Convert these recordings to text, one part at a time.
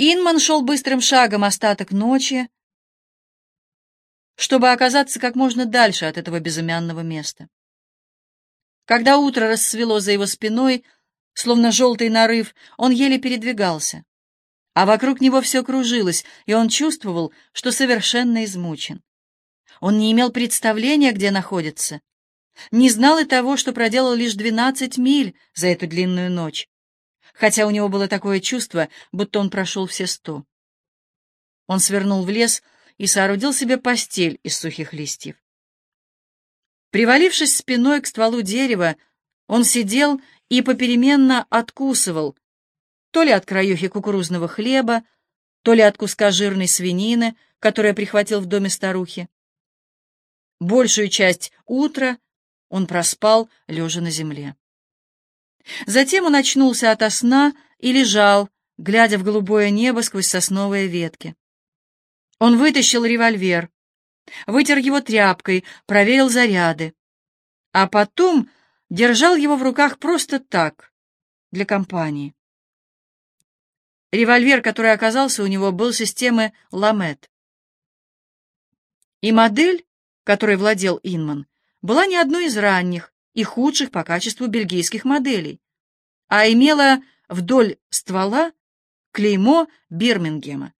Инман шел быстрым шагом остаток ночи, чтобы оказаться как можно дальше от этого безымянного места. Когда утро расцвело за его спиной, словно желтый нарыв, он еле передвигался, а вокруг него все кружилось, и он чувствовал, что совершенно измучен. Он не имел представления, где находится, не знал и того, что проделал лишь двенадцать миль за эту длинную ночь хотя у него было такое чувство, будто он прошел все сто. Он свернул в лес и соорудил себе постель из сухих листьев. Привалившись спиной к стволу дерева, он сидел и попеременно откусывал то ли от краюхи кукурузного хлеба, то ли от куска жирной свинины, которую прихватил в доме старухи. Большую часть утра он проспал, лежа на земле. Затем он очнулся ото сна и лежал, глядя в голубое небо сквозь сосновые ветки. Он вытащил револьвер, вытер его тряпкой, проверил заряды, а потом держал его в руках просто так, для компании. Револьвер, который оказался у него, был системы Ламет. И модель, которой владел Инман, была не одной из ранних, и худших по качеству бельгийских моделей, а имела вдоль ствола клеймо Бирмингема.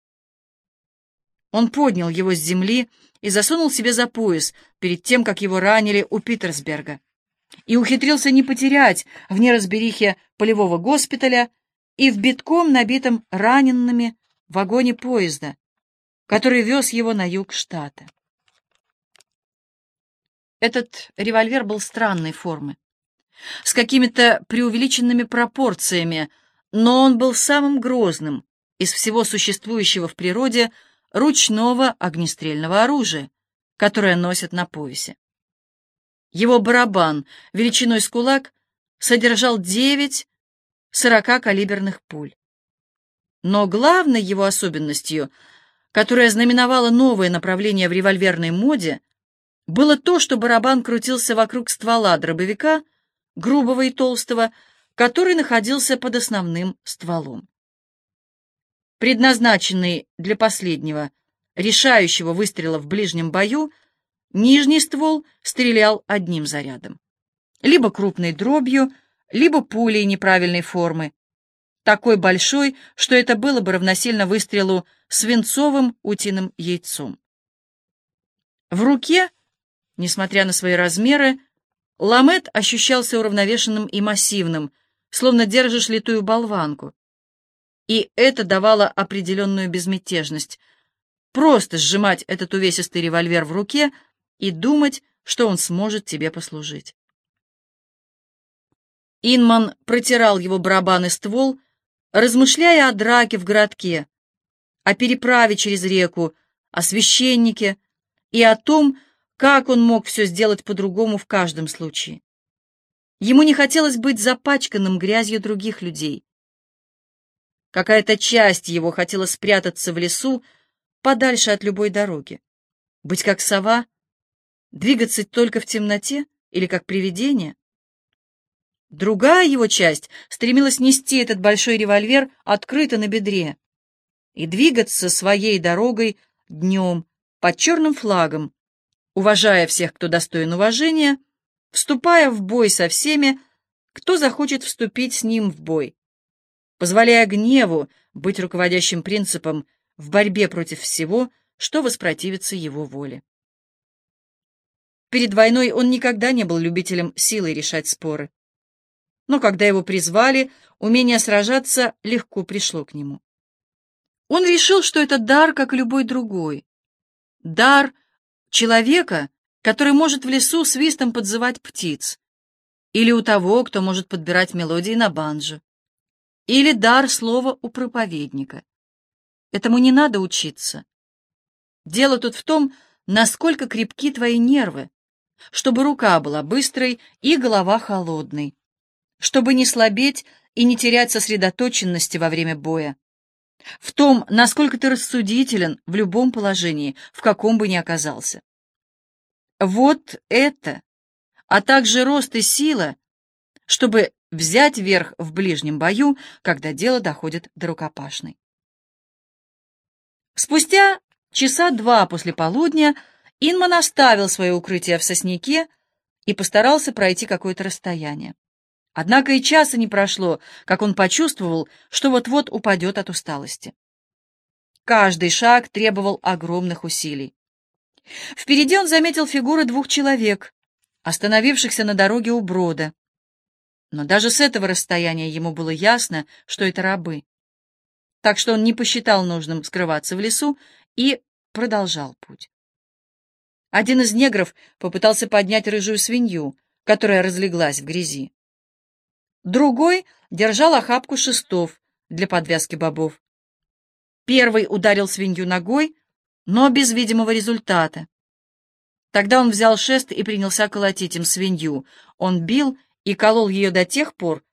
Он поднял его с земли и засунул себе за пояс перед тем, как его ранили у Питерсберга, и ухитрился не потерять в неразберихе полевого госпиталя и в битком набитом ранеными вагоне поезда, который вез его на юг штата. Этот револьвер был странной формы, с какими-то преувеличенными пропорциями, но он был самым грозным из всего существующего в природе ручного огнестрельного оружия, которое носят на поясе. Его барабан величиной с кулак содержал девять сорокакалиберных пуль. Но главной его особенностью, которая знаменовала новое направление в револьверной моде, было то, что барабан крутился вокруг ствола дробовика, грубого и толстого, который находился под основным стволом. Предназначенный для последнего, решающего выстрела в ближнем бою, нижний ствол стрелял одним зарядом. Либо крупной дробью, либо пулей неправильной формы, такой большой, что это было бы равносильно выстрелу свинцовым утиным яйцом. В руке Несмотря на свои размеры, ламет ощущался уравновешенным и массивным, словно держишь литую болванку. И это давало определенную безмятежность. Просто сжимать этот увесистый револьвер в руке и думать, что он сможет тебе послужить. Инман протирал его барабан и ствол, размышляя о драке в городке, о переправе через реку, о священнике и о том, как он мог все сделать по-другому в каждом случае? Ему не хотелось быть запачканным грязью других людей. Какая-то часть его хотела спрятаться в лесу, подальше от любой дороги. Быть как сова, двигаться только в темноте или как привидение. Другая его часть стремилась нести этот большой револьвер открыто на бедре и двигаться своей дорогой днем под черным флагом, уважая всех, кто достоин уважения, вступая в бой со всеми, кто захочет вступить с ним в бой, позволяя гневу быть руководящим принципом в борьбе против всего, что воспротивится его воле. Перед войной он никогда не был любителем силой решать споры. Но когда его призвали, умение сражаться легко пришло к нему. Он решил, что это дар, как любой другой. Дар — человека, который может в лесу свистом подзывать птиц, или у того, кто может подбирать мелодии на банджо, или дар слова у проповедника. Этому не надо учиться. Дело тут в том, насколько крепки твои нервы, чтобы рука была быстрой и голова холодной, чтобы не слабеть и не терять сосредоточенности во время боя, в том, насколько ты рассудителен в любом положении, в каком бы ни оказался. Вот это, а также рост и сила, чтобы взять верх в ближнем бою, когда дело доходит до рукопашной. Спустя часа два после полудня Инман оставил свое укрытие в сосняке и постарался пройти какое-то расстояние. Однако и часа не прошло, как он почувствовал, что вот-вот упадет от усталости. Каждый шаг требовал огромных усилий. Впереди он заметил фигуры двух человек, остановившихся на дороге у брода. Но даже с этого расстояния ему было ясно, что это рабы. Так что он не посчитал нужным скрываться в лесу и продолжал путь. Один из негров попытался поднять рыжую свинью, которая разлеглась в грязи. Другой держал охапку шестов для подвязки бобов. Первый ударил свинью ногой, но без видимого результата. Тогда он взял шест и принялся колотить им свинью. Он бил и колол ее до тех пор,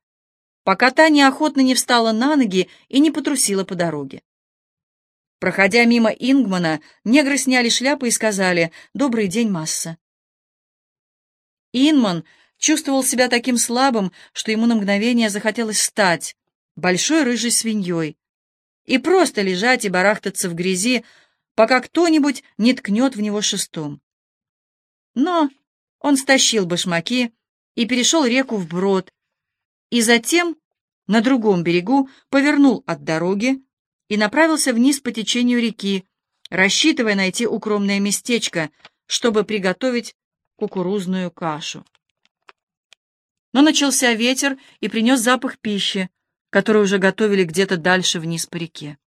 пока та неохотно не встала на ноги и не потрусила по дороге. Проходя мимо Ингмана, негры сняли шляпы и сказали «Добрый день, масса». Инман чувствовал себя таким слабым, что ему на мгновение захотелось стать большой рыжей свиньей и просто лежать и барахтаться в грязи, пока кто-нибудь не ткнет в него шестом. Но он стащил башмаки и перешел реку вброд, и затем на другом берегу повернул от дороги и направился вниз по течению реки, рассчитывая найти укромное местечко, чтобы приготовить кукурузную кашу. Но начался ветер и принес запах пищи, которую уже готовили где-то дальше вниз по реке.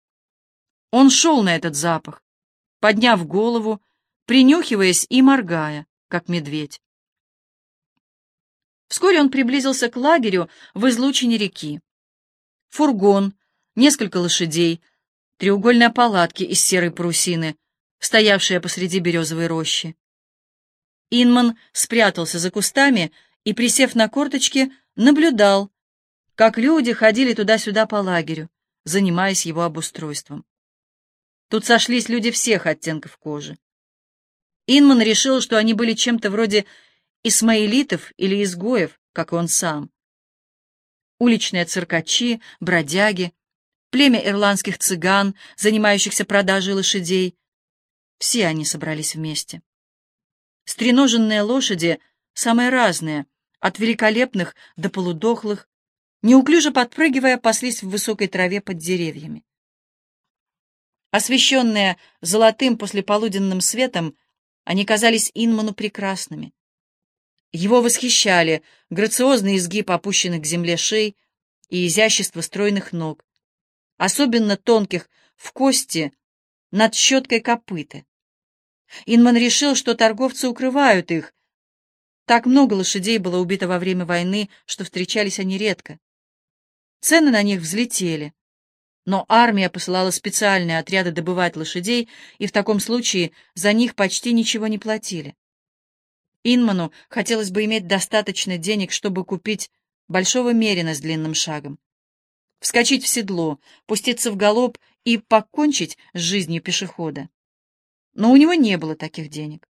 Он шел на этот запах, подняв голову, принюхиваясь и моргая, как медведь. Вскоре он приблизился к лагерю в излучине реки. Фургон, несколько лошадей, треугольные палатки из серой парусины, стоявшие посреди березовой рощи. Инман спрятался за кустами и, присев на корточки, наблюдал, как люди ходили туда-сюда по лагерю, занимаясь его обустройством. Тут сошлись люди всех оттенков кожи. Инман решил, что они были чем-то вроде исмаилитов или изгоев, как он сам. Уличные циркачи, бродяги, племя ирландских цыган, занимающихся продажей лошадей. Все они собрались вместе. Стреноженные лошади, самые разные, от великолепных до полудохлых, неуклюже подпрыгивая, паслись в высокой траве под деревьями. Освещенные золотым послеполуденным светом, они казались Инману прекрасными. Его восхищали грациозный изгиб опущенных к земле шей и изящество стройных ног, особенно тонких в кости над щеткой копыта. Инман решил, что торговцы укрывают их. Так много лошадей было убито во время войны, что встречались они редко. Цены на них взлетели. Но армия посылала специальные отряды добывать лошадей, и в таком случае за них почти ничего не платили. Инману хотелось бы иметь достаточно денег, чтобы купить большого мерина с длинным шагом, вскочить в седло, пуститься в галоп и покончить с жизнью пешехода. Но у него не было таких денег.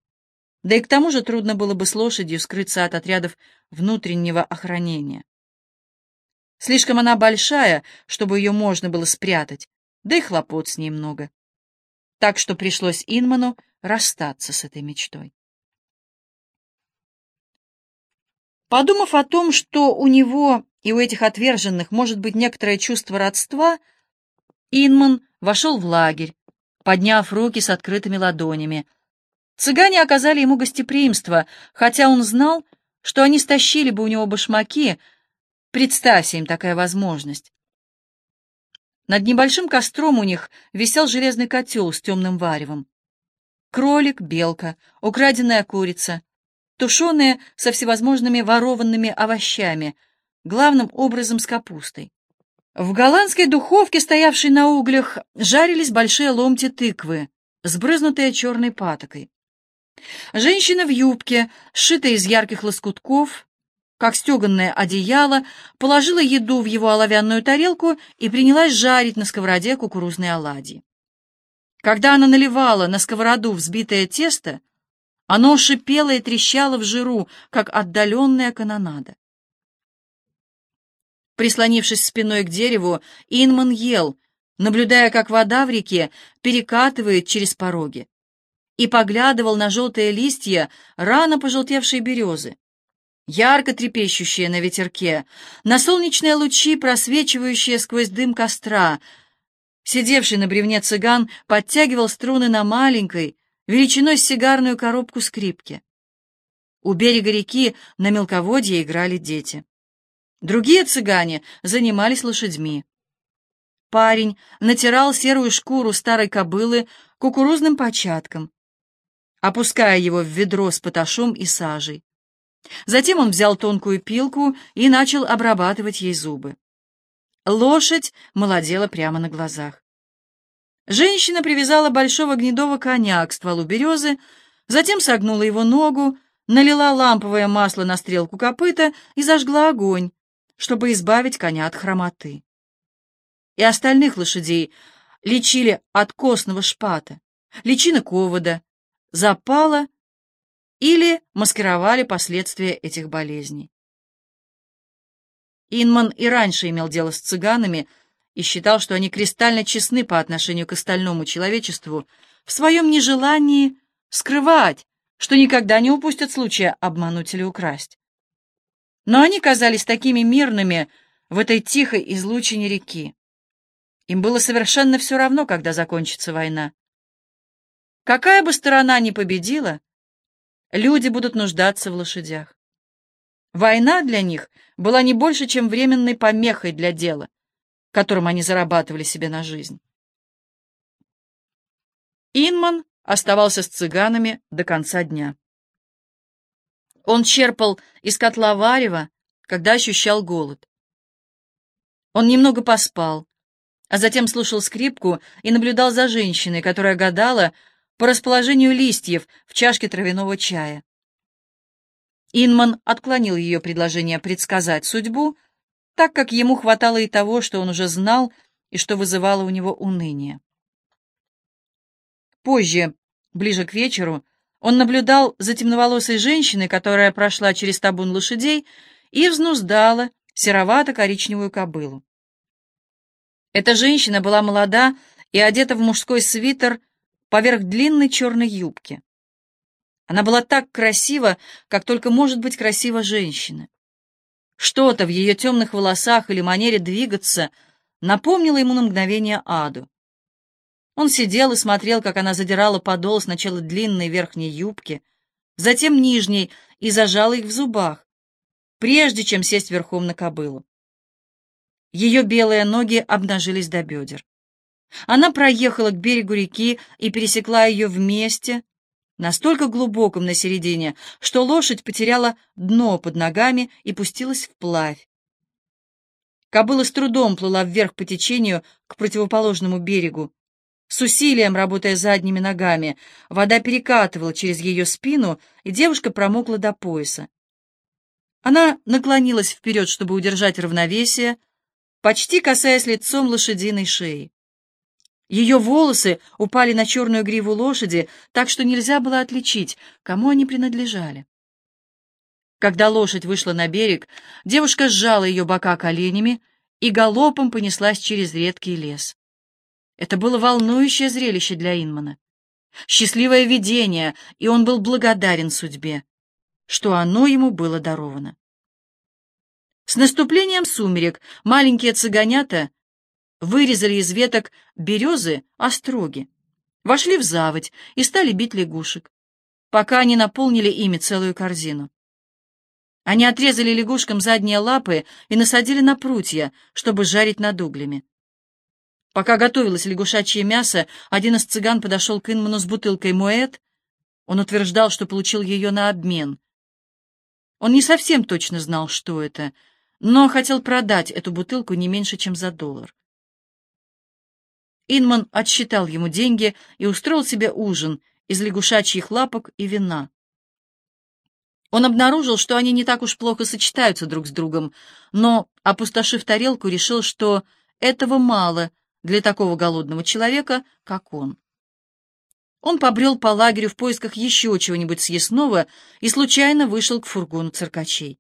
Да и к тому же трудно было бы с лошадью скрыться от отрядов внутреннего охранения. Слишком она большая, чтобы ее можно было спрятать, да и хлопот с ней много. Так что пришлось Инману расстаться с этой мечтой. Подумав о том, что у него и у этих отверженных может быть некоторое чувство родства, Инман вошел в лагерь, подняв руки с открытыми ладонями. Цыгане оказали ему гостеприимство, хотя он знал, что они стащили бы у него башмаки, Представься им такая возможность. Над небольшим костром у них висел железный котел с темным варевом. Кролик, белка, украденная курица, тушеные со всевозможными ворованными овощами, главным образом с капустой. В голландской духовке, стоявшей на углях, жарились большие ломти тыквы, сбрызнутые черной патокой. Женщина в юбке, сшитая из ярких лоскутков, как стеганное одеяло, положила еду в его оловянную тарелку и принялась жарить на сковороде кукурузные оладьи. Когда она наливала на сковороду взбитое тесто, оно шипело и трещало в жиру, как отдаленная канонада. Прислонившись спиной к дереву, Инман ел, наблюдая, как вода в реке перекатывает через пороги, и поглядывал на желтые листья рано пожелтевшей березы, ярко трепещущие на ветерке, на солнечные лучи, просвечивающие сквозь дым костра. Сидевший на бревне цыган подтягивал струны на маленькой, величиной с сигарную коробку скрипки. У берега реки на мелководье играли дети. Другие цыгане занимались лошадьми. Парень натирал серую шкуру старой кобылы кукурузным початком, опуская его в ведро с поташом и сажей. Затем он взял тонкую пилку и начал обрабатывать ей зубы. Лошадь молодела прямо на глазах. Женщина привязала большого гнедого коня к стволу березы, затем согнула его ногу, налила ламповое масло на стрелку копыта и зажгла огонь, чтобы избавить коня от хромоты. И остальных лошадей лечили от костного шпата, личинок овода, запала или маскировали последствия этих болезней. Инман и раньше имел дело с цыганами и считал, что они кристально честны по отношению к остальному человечеству в своем нежелании скрывать, что никогда не упустят случая обмануть или украсть. Но они казались такими мирными в этой тихой излучине реки. Им было совершенно все равно, когда закончится война. Какая бы сторона ни победила, люди будут нуждаться в лошадях. Война для них была не больше, чем временной помехой для дела, которым они зарабатывали себе на жизнь. Инман оставался с цыганами до конца дня. Он черпал из котла варева, когда ощущал голод. Он немного поспал, а затем слушал скрипку и наблюдал за женщиной, которая гадала по расположению листьев в чашке травяного чая. Инман отклонил ее предложение предсказать судьбу, так как ему хватало и того, что он уже знал и что вызывало у него уныние. Позже, ближе к вечеру, он наблюдал за темноволосой женщиной, которая прошла через табун лошадей и взнуздала серовато-коричневую кобылу. Эта женщина была молода и одета в мужской свитер поверх длинной черной юбки. Она была так красива, как только может быть красива женщина. Что-то в ее темных волосах или манере двигаться напомнило ему на мгновение Аду. Он сидел и смотрел, как она задирала подол сначала длинной верхней юбки, затем нижней, и зажала их в зубах, прежде чем сесть верхом на кобылу. Ее белые ноги обнажились до бедер. Она проехала к берегу реки и пересекла ее вместе, настолько глубоком на середине, что лошадь потеряла дно под ногами и пустилась вплавь. Кобыла с трудом плыла вверх по течению к противоположному берегу. С усилием, работая задними ногами, вода перекатывала через ее спину, и девушка промокла до пояса. Она наклонилась вперед, чтобы удержать равновесие, почти касаясь лицом лошадиной шеи. Ее волосы упали на черную гриву лошади, так что нельзя было отличить, кому они принадлежали. Когда лошадь вышла на берег, девушка сжала ее бока коленями и галопом понеслась через редкий лес. Это было волнующее зрелище для Инмана. Счастливое видение, и он был благодарен судьбе, что оно ему было даровано. С наступлением сумерек маленькие цыганята вырезали из веток березы остроги, вошли в заводь и стали бить лягушек, пока они наполнили ими целую корзину. Они отрезали лягушкам задние лапы и насадили на прутья, чтобы жарить над углями. Пока готовилось лягушачье мясо, один из цыган подошел к Инману с бутылкой муэт. Он утверждал, что получил ее на обмен. Он не совсем точно знал, что это, но хотел продать эту бутылку не меньше, чем за доллар. Инман отсчитал ему деньги и устроил себе ужин из лягушачьих лапок и вина. Он обнаружил, что они не так уж плохо сочетаются друг с другом, но, опустошив тарелку, решил, что этого мало для такого голодного человека, как он. Он побрел по лагерю в поисках еще чего-нибудь съестного и случайно вышел к фургону циркачей.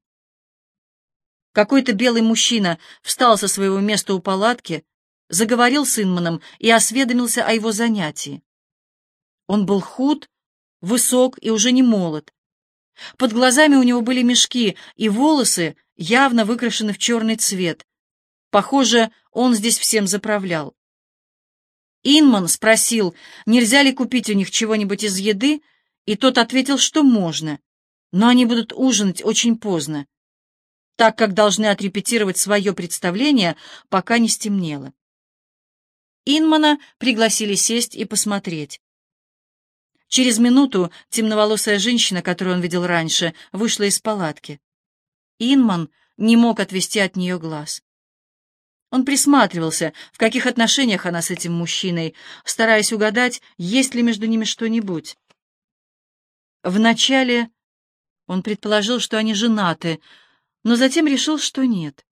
Какой-то белый мужчина встал со своего места у палатки, заговорил с Инманом и осведомился о его занятии. Он был худ, высок и уже не молод. Под глазами у него были мешки, и волосы явно выкрашены в черный цвет. Похоже, он здесь всем заправлял. Инман спросил, нельзя ли купить у них чего-нибудь из еды, и тот ответил, что можно, но они будут ужинать очень поздно, так как должны отрепетировать свое представление, пока не стемнело. Инмана пригласили сесть и посмотреть. Через минуту темноволосая женщина, которую он видел раньше, вышла из палатки. Инман не мог отвести от нее глаз. Он присматривался, в каких отношениях она с этим мужчиной, стараясь угадать, есть ли между ними что-нибудь. Вначале он предположил, что они женаты, но затем решил, что нет.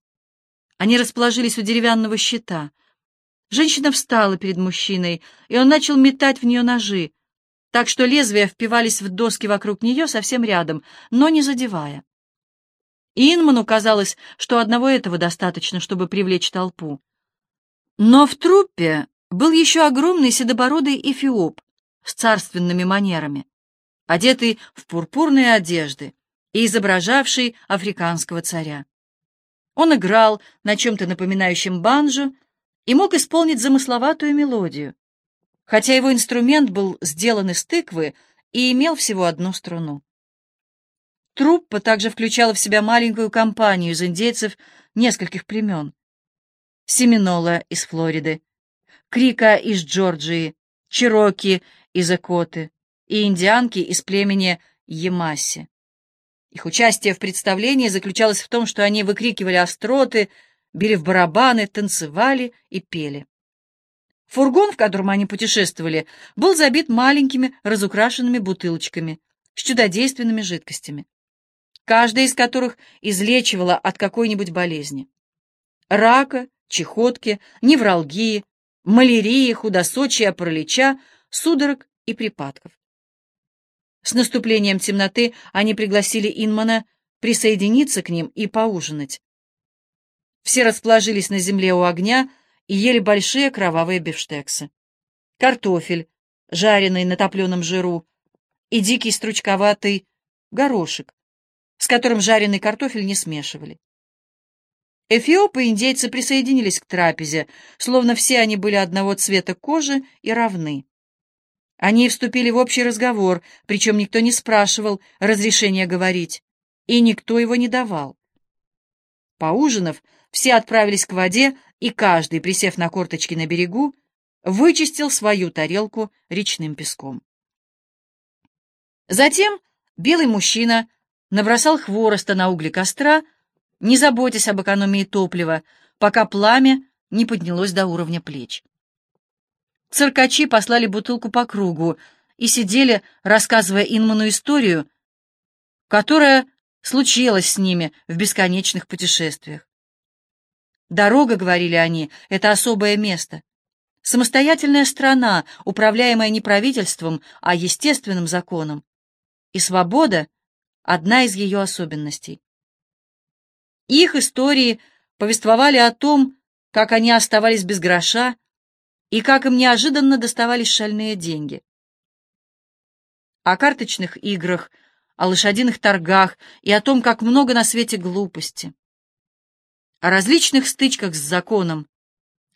Они расположились у деревянного щита. Женщина встала перед мужчиной, и он начал метать в нее ножи, так что лезвия впивались в доски вокруг нее совсем рядом, но не задевая. Инману казалось, что одного этого достаточно, чтобы привлечь толпу. Но в труппе был еще огромный седобородый эфиоп с царственными манерами, одетый в пурпурные одежды и изображавший африканского царя. Он играл на чем-то напоминающем банджо и мог исполнить замысловатую мелодию, хотя его инструмент был сделан из тыквы и имел всего одну струну. Труппа также включала в себя маленькую компанию из индейцев нескольких племен. Семинола из Флориды, Крика из Джорджии, Чироки из Экоты и индианки из племени Ямаси. Их участие в представлении заключалось в том, что они выкрикивали остроты, били в барабаны, танцевали и пели. Фургон, в котором они путешествовали, был забит маленькими разукрашенными бутылочками с чудодейственными жидкостями каждая из которых излечивала от какой-нибудь болезни. Рака, чехотки, невралгии, малярии, худосочия, паралича, судорог и припадков. С наступлением темноты они пригласили Инмана присоединиться к ним и поужинать. Все расположились на земле у огня и ели большие кровавые бифштексы. Картофель, жареный на топленом жиру, и дикий стручковатый горошек, с которым жареный картофель не смешивали. Эфиопы и индейцы присоединились к трапезе, словно все они были одного цвета кожи и равны. Они вступили в общий разговор, причем никто не спрашивал разрешения говорить, и никто его не давал. Поужинав, все отправились к воде, и каждый, присев на корточки на берегу, вычистил свою тарелку речным песком. Затем белый мужчина набросал хвороста на угли костра, не заботясь об экономии топлива, пока пламя не поднялось до уровня плеч. Циркачи послали бутылку по кругу и сидели, рассказывая Инману историю, которая случилась с ними в бесконечных путешествиях. «Дорога, — говорили они, — это особое место. Самостоятельная страна, управляемая не правительством, а естественным законом. И свобода одна из ее особенностей. Их истории повествовали о том, как они оставались без гроша и как им неожиданно доставались шальные деньги. О карточных играх, о лошадиных торгах и о том, как много на свете глупости. О различных стычках с законом,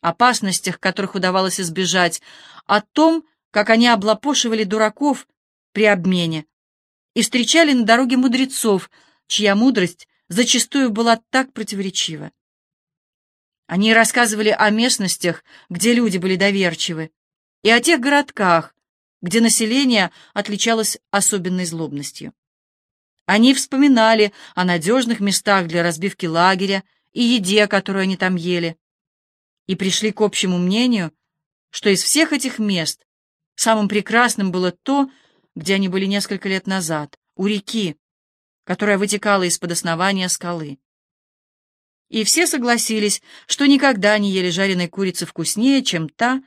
опасностях, которых удавалось избежать, о том, как они облапошивали дураков при обмене, и встречали на дороге мудрецов, чья мудрость зачастую была так противоречива. Они рассказывали о местностях, где люди были доверчивы, и о тех городках, где население отличалось особенной злобностью. Они вспоминали о надежных местах для разбивки лагеря и еде, которую они там ели, и пришли к общему мнению, что из всех этих мест самым прекрасным было то, где они были несколько лет назад, у реки, которая вытекала из-под основания скалы. И все согласились, что никогда не ели жареной курицы вкуснее, чем та,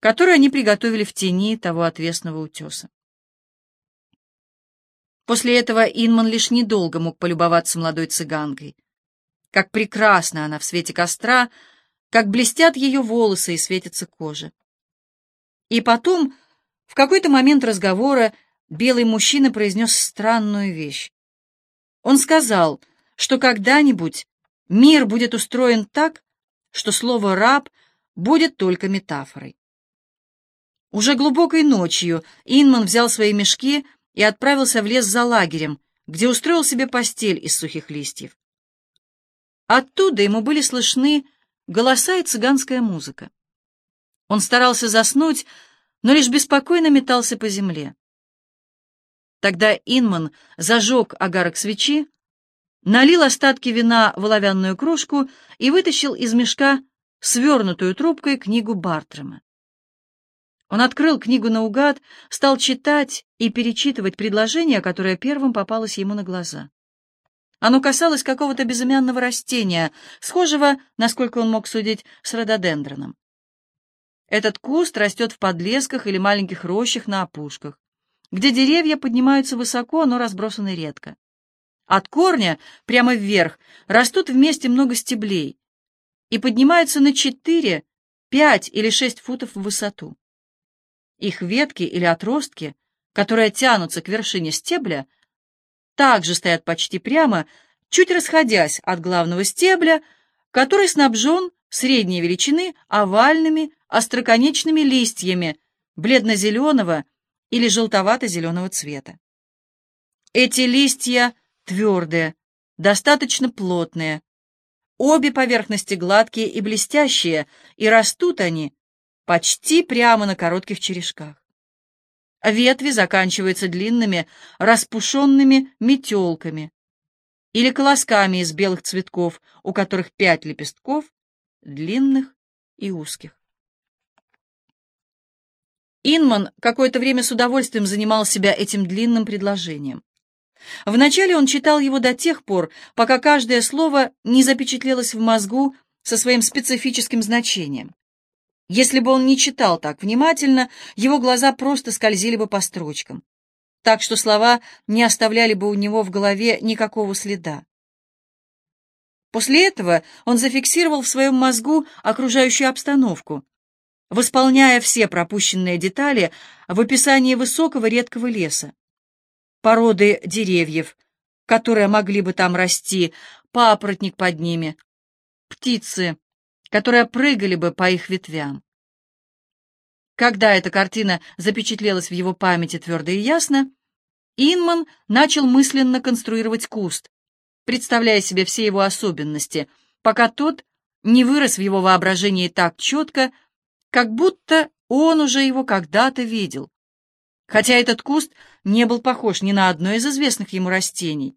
которую они приготовили в тени того отвесного утеса. После этого Инман лишь недолго мог полюбоваться молодой цыганкой. Как прекрасна она в свете костра, как блестят ее волосы и светится кожа. И потом, в какой-то момент разговора, белый мужчина произнес странную вещь. Он сказал, что когда-нибудь мир будет устроен так, что слово «раб» будет только метафорой. Уже глубокой ночью Инман взял свои мешки и отправился в лес за лагерем, где устроил себе постель из сухих листьев. Оттуда ему были слышны голоса и цыганская музыка. Он старался заснуть, но лишь беспокойно метался по земле. Тогда Инман зажег огарок свечи, налил остатки вина в оловянную кружку и вытащил из мешка свернутую трубкой книгу Бартрема. Он открыл книгу наугад, стал читать и перечитывать предложение, которое первым попалось ему на глаза. Оно касалось какого-то безымянного растения, схожего, насколько он мог судить, с рододендроном. Этот куст растет в подлесках или маленьких рощах на опушках, где деревья поднимаются высоко, но разбросаны редко. От корня прямо вверх растут вместе много стеблей и поднимаются на 4, 5 или 6 футов в высоту. Их ветки или отростки, которые тянутся к вершине стебля, также стоят почти прямо, чуть расходясь от главного стебля, который снабжен средней величины овальными остроконечными листьями бледно-зеленого или желтовато-зеленого цвета. Эти листья твердые, достаточно плотные, обе поверхности гладкие и блестящие, и растут они почти прямо на коротких черешках. Ветви заканчиваются длинными, распушенными метелками или колосками из белых цветков, у которых пять лепестков, длинных и узких. Инман какое-то время с удовольствием занимал себя этим длинным предложением. Вначале он читал его до тех пор, пока каждое слово не запечатлелось в мозгу со своим специфическим значением. Если бы он не читал так внимательно, его глаза просто скользили бы по строчкам, так что слова не оставляли бы у него в голове никакого следа. После этого он зафиксировал в своем мозгу окружающую обстановку, восполняя все пропущенные детали в описании высокого редкого леса, породы деревьев, которые могли бы там расти, папоротник под ними, птицы, которые прыгали бы по их ветвям. Когда эта картина запечатлелась в его памяти твердо и ясно, Инман начал мысленно конструировать куст, представляя себе все его особенности, пока тот не вырос в его воображении так четко, как будто он уже его когда-то видел. Хотя этот куст не был похож ни на одно из известных ему растений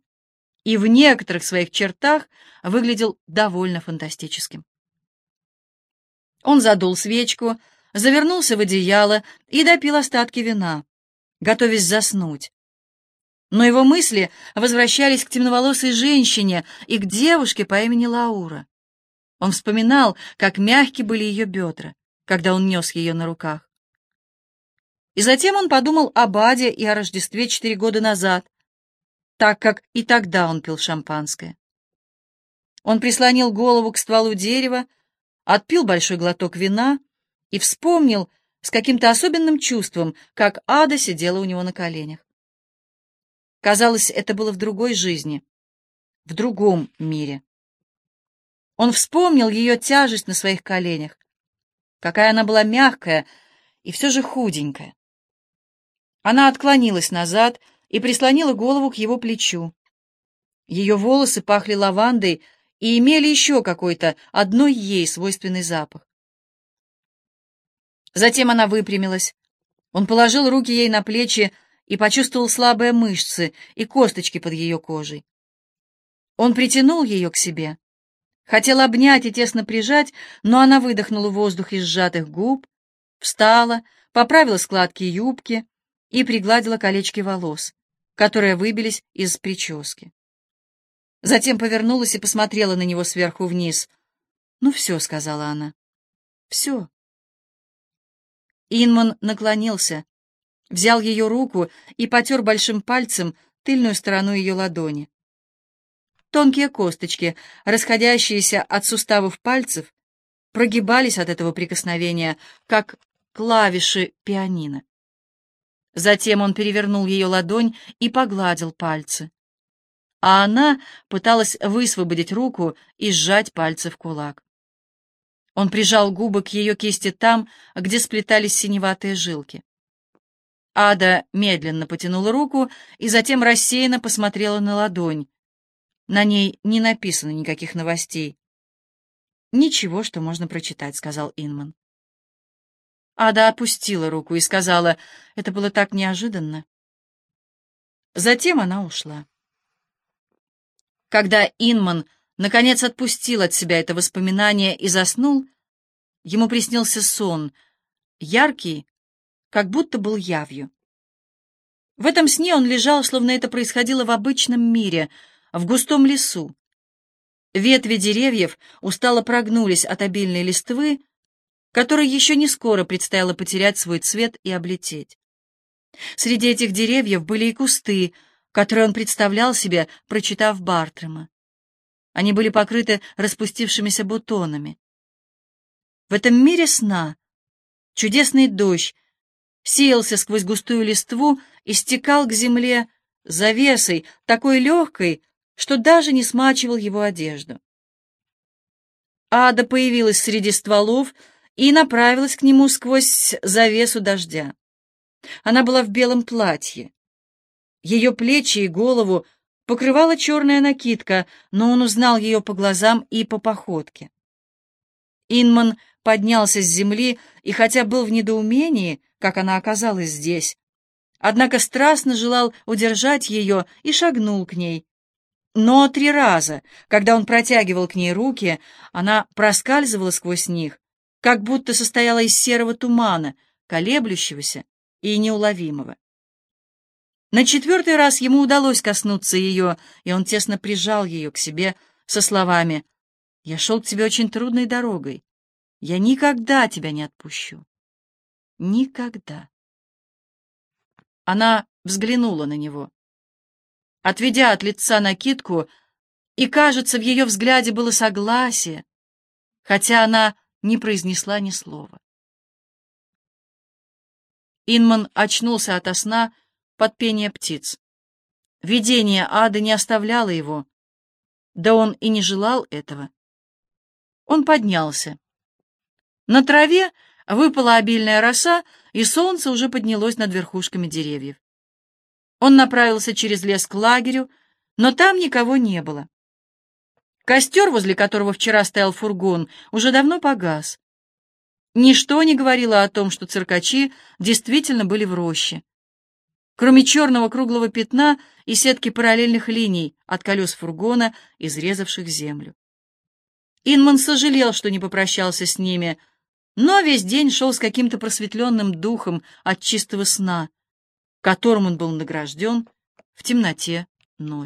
и в некоторых своих чертах выглядел довольно фантастическим. Он задул свечку, завернулся в одеяло и допил остатки вина, готовясь заснуть. Но его мысли возвращались к темноволосой женщине и к девушке по имени Лаура. Он вспоминал, как мягки были ее бедра, когда он нес ее на руках. И затем он подумал об Аде и о Рождестве четыре года назад, так как и тогда он пил шампанское. Он прислонил голову к стволу дерева, отпил большой глоток вина и вспомнил с каким-то особенным чувством, как Ада сидела у него на коленях. Казалось, это было в другой жизни, в другом мире. Он вспомнил ее тяжесть на своих коленях, какая она была мягкая и все же худенькая. Она отклонилась назад и прислонила голову к его плечу. Ее волосы пахли лавандой и имели еще какой-то одной ей свойственный запах. Затем она выпрямилась. Он положил руки ей на плечи и почувствовал слабые мышцы и косточки под ее кожей. Он притянул ее к себе. Хотел обнять и тесно прижать, но она выдохнула воздух из сжатых губ, встала, поправила складки юбки и пригладила колечки волос, которые выбились из прически. Затем повернулась и посмотрела на него сверху вниз. «Ну все», — сказала она, — «все». Инман наклонился, взял ее руку и потер большим пальцем тыльную сторону ее ладони. Тонкие косточки, расходящиеся от суставов пальцев, прогибались от этого прикосновения, как клавиши пианино. Затем он перевернул ее ладонь и погладил пальцы. А она пыталась высвободить руку и сжать пальцы в кулак. Он прижал губы к ее кисти там, где сплетались синеватые жилки. Ада медленно потянула руку и затем рассеянно посмотрела на ладонь. На ней не написано никаких новостей. «Ничего, что можно прочитать», — сказал Инман. Ада опустила руку и сказала, «Это было так неожиданно». Затем она ушла. Когда Инман наконец отпустил от себя это воспоминание и заснул, ему приснился сон, яркий, как будто был явью. В этом сне он лежал, словно это происходило в обычном мире, в густом лесу. Ветви деревьев устало прогнулись от обильной листвы, которой еще не скоро предстояло потерять свой цвет и облететь. Среди этих деревьев были и кусты, которые он представлял себе, прочитав Бартрема. Они были покрыты распустившимися бутонами. В этом мире сна чудесный дождь сеялся сквозь густую листву и стекал к земле завесой, такой легкой, что даже не смачивал его одежду. Ада появилась среди стволов и направилась к нему сквозь завесу дождя. Она была в белом платье. Ее плечи и голову покрывала черная накидка, но он узнал ее по глазам и по походке. Инман поднялся с земли и, хотя был в недоумении, как она оказалась здесь, однако страстно желал удержать ее и шагнул к ней. Но три раза, когда он протягивал к ней руки, она проскальзывала сквозь них, как будто состояла из серого тумана, колеблющегося и неуловимого. На четвертый раз ему удалось коснуться ее, и он тесно прижал ее к себе со словами «Я шел к тебе очень трудной дорогой. Я никогда тебя не отпущу. Никогда. Она взглянула на него. Отведя от лица накидку, и, кажется, в ее взгляде было согласие, хотя она не произнесла ни слова. Инман очнулся ото сна под пение птиц. Видение ада не оставляло его, да он и не желал этого. Он поднялся. На траве выпала обильная роса, и солнце уже поднялось над верхушками деревьев. Он направился через лес к лагерю, но там никого не было. Костер, возле которого вчера стоял фургон, уже давно погас. Ничто не говорило о том, что циркачи действительно были в роще. Кроме черного круглого пятна и сетки параллельных линий от колес фургона, изрезавших землю. Инман сожалел, что не попрощался с ними, но весь день шел с каким-то просветленным духом от чистого сна, которым он был награжден в темноте ночи.